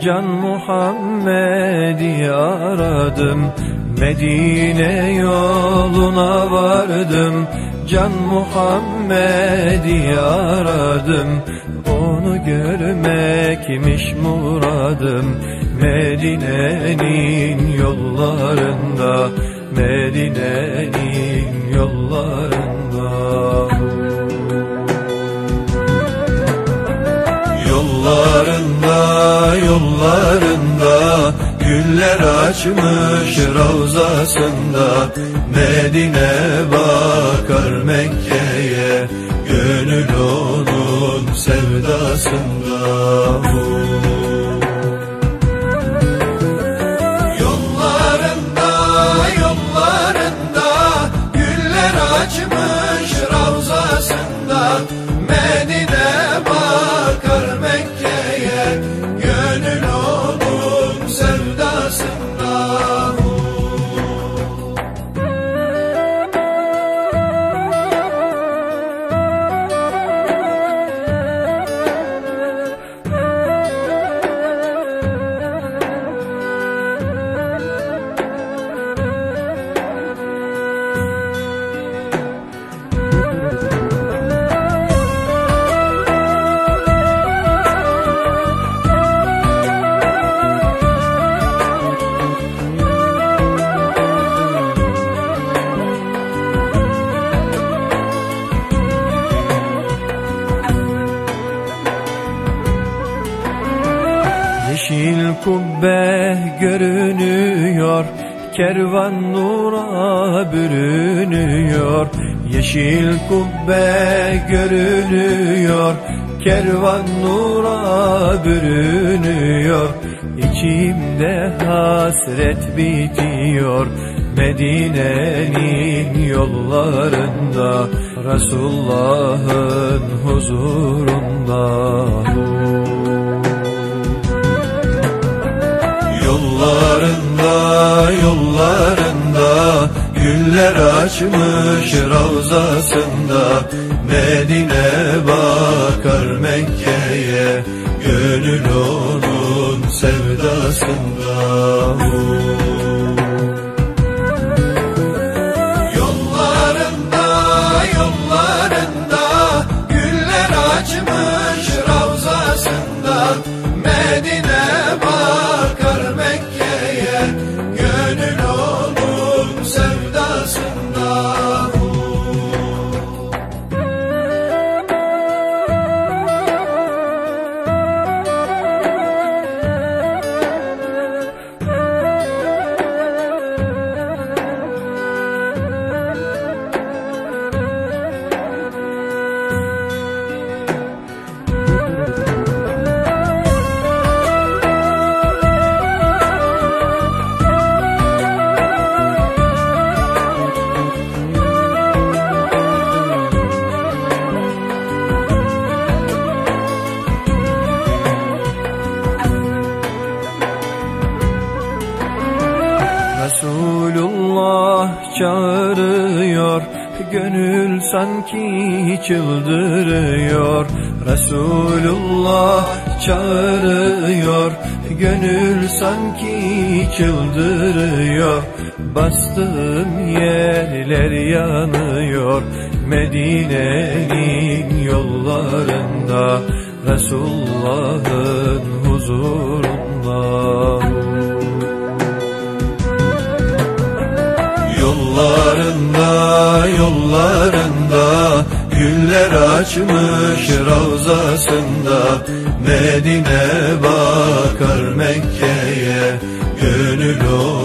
Can Muhammed'i aradım. Medine yoluna vardım. Can Muhammed'i aradım. Onu görmekmiş muradım. Medine'nin yollarında Medine'nin yollarında. Yollarında, yollarında Güller açmış ravzasında Medine bakar Mekke'ye Gönül onun sevdasında. Yollarında, sevdasında kubbe görünüyor Kervan nura bürünüyor. Yeşil kubbe görünüyor Kervan nura bürünüyor. İçimde hasret bitiyor Medine'nin yollarında Resulullah'ın huzurunda Yollarında, yollarında Güller açmış ravzasında Medine bakar Mekke'ye Gönül onun sevdasında. Yollarında, Gönül sanki çıldırıyor. Resulullah çağırıyor. Gönül sanki çıldırıyor. Bastığım yerler yanıyor. Medine'nin yollarında Resulullah'ın huzurunda Yollarında, yollarında Güller açmış ravzasında Medine bakar Mekke'ye Gönül o